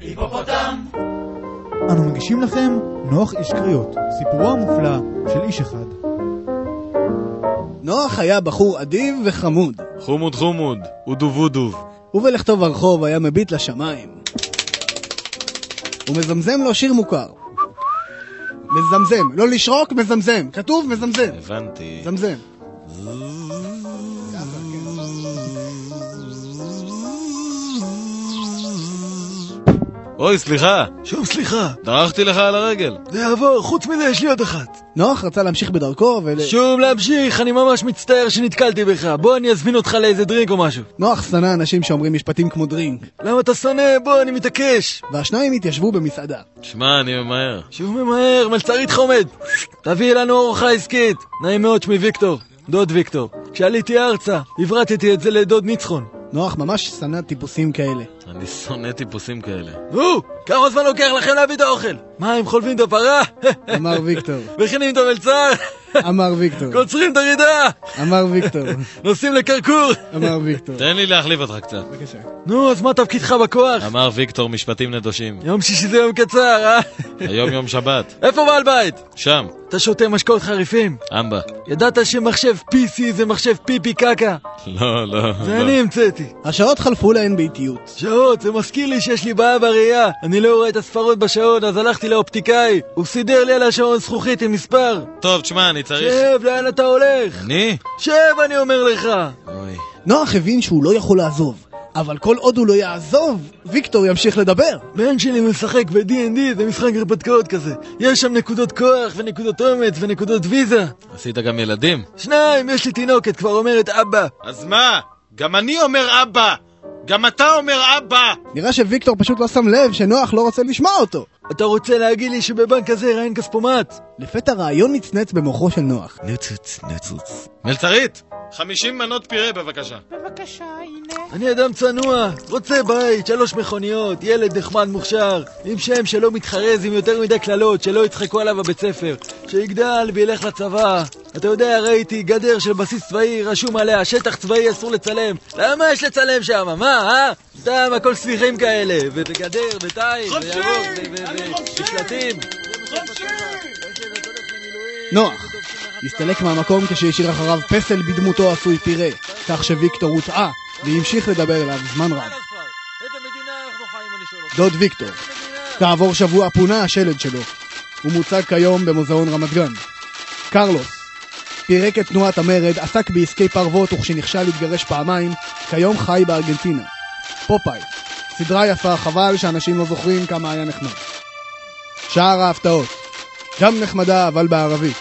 היפופוטם! אנו מגישים לכם נוח איש קריאות, סיפורו המופלא של איש אחד. נוח היה בחור אדיב וחמוד, חומוד חומוד, אודוב אודוב. ובלכתו ברחוב היה מביט לשמיים. ומזמזם לו שיר מוכר. מזמזם, לא לשרוק, מזמזם. כתוב מזמזם. הבנתי. זמזם. אוי, סליחה, שום סליחה, דרכתי לך על הרגל. זה יעבור, חוץ מזה יש לי עוד אחת. נוח רצה להמשיך בדרכו ול... שוב להמשיך, אני ממש מצטער שנתקלתי בך. בוא אני אזמין אותך לאיזה דרינק או משהו. נוח שנא אנשים שאומרים משפטים כמו דרינק. למה אתה שונא? בוא, אני מתעקש. והשניים התיישבו במסעדה. שמע, אני ממהר. שוב ממהר, מלצרית חומד. תביא לנו ארוחה עסקית. נעים מאוד, שמי ויקטור. דוד ויקטור. כשעליתי ארצה, הברטתי את זה לדוד ניצחון. נוח ממש שנא טיפוסים כאלה. אני שונא טיפוסים כאלה. נו, כמה זמן לוקח לכם להביא את האוכל? מה, הם חולבים את הפרה? אמר ויקטור. מכינים את המלצר? אמר ויקטור. קוצרים את הרידה? אמר ויקטור. נוסעים לקרקור? אמר ויקטור. תן לי להחליף אותך קצת. בבקשה. נו, אז מה תפקידך בכוח? אמר ויקטור משפטים נדושים. יום שישי זה יום קצר, אה? היום יום שבת. איפה בעל בית? שם, אתה שותה משקאות חריפים? אמבה. ידעת שמחשב PC זה מחשב פיפי קקה? לא, לא, זה לא. אני המצאתי. השעות חלפו להן באיטיות. שעות, זה מזכיר לי שיש לי בעיה בראייה. אני לא רואה את הספרות בשעון, אז הלכתי לאופטיקאי. הוא סידר לי על השעון זכוכית עם מספר. טוב, תשמע, אני צריך... שב, לאן אתה הולך? אני? שב, אני אומר לך. אוי. נוח הבין שהוא לא יכול לעזוב. אבל כל עוד הוא לא יעזוב, ויקטור ימשיך לדבר. בן שלי משחק ב-D&D, זה משחק הרפתקאות כזה. יש שם נקודות כוח ונקודות אומץ ונקודות ויזה. עשית גם ילדים? שניים, יש לי תינוקת, כבר אומרת אבא. אז מה? גם אני אומר אבא! גם אתה אומר אבא! נראה שוויקטור פשוט לא שם לב שנוח לא רוצה לשמוע אותו. אתה רוצה להגיד לי שבבנק הזה אין כספומט? לפתע רעיון נצנץ במוחו של נוח. נצוץ, נצוץ. מלצרית! 50 מנות פירה בבקשה. אני אדם צנוע, רוצה בית, שלוש מכוניות, ילד נחמד מוכשר, עם שם שלא מתחרז עם יותר מדי קללות, שלא יצחקו עליו בבית ספר, שיגדל וילך לצבא. אתה יודע, ראיתי גדר של בסיס צבאי, רשום עליה, שטח צבאי אסור לצלם. למה יש לצלם שם? מה, אה? סתם, הכל סליחים כאלה, וגדר, ותיל, וירוק, ושלטים. נוח הסתלק מהמקום כשהשאיר אחריו פסל בדמותו עשוי פירה, כך שוויקטור הוטעה והמשיך לדבר אליו זמן רב. דוד ויקטור, כעבור שבוע פונה השלד שלו. הוא מוצג כיום במוזיאון רמת גן. קרלוס, פירק את תנועת המרד, עסק בעסקי פרוות וכשנכשל להתגרש פעמיים, כיום חי בארגנטינה. פופאי, סדרה יפה, חבל שאנשים לא זוכרים כמה היה נחמד. שער ההפתעות, גם נחמדה אבל בערבית.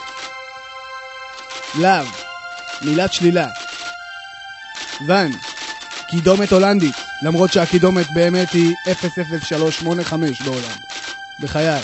לאו, מילת שלילה. ואן, קידומת הולנדית, למרות שהקידומת באמת היא 00385 בהולנד. בחיי.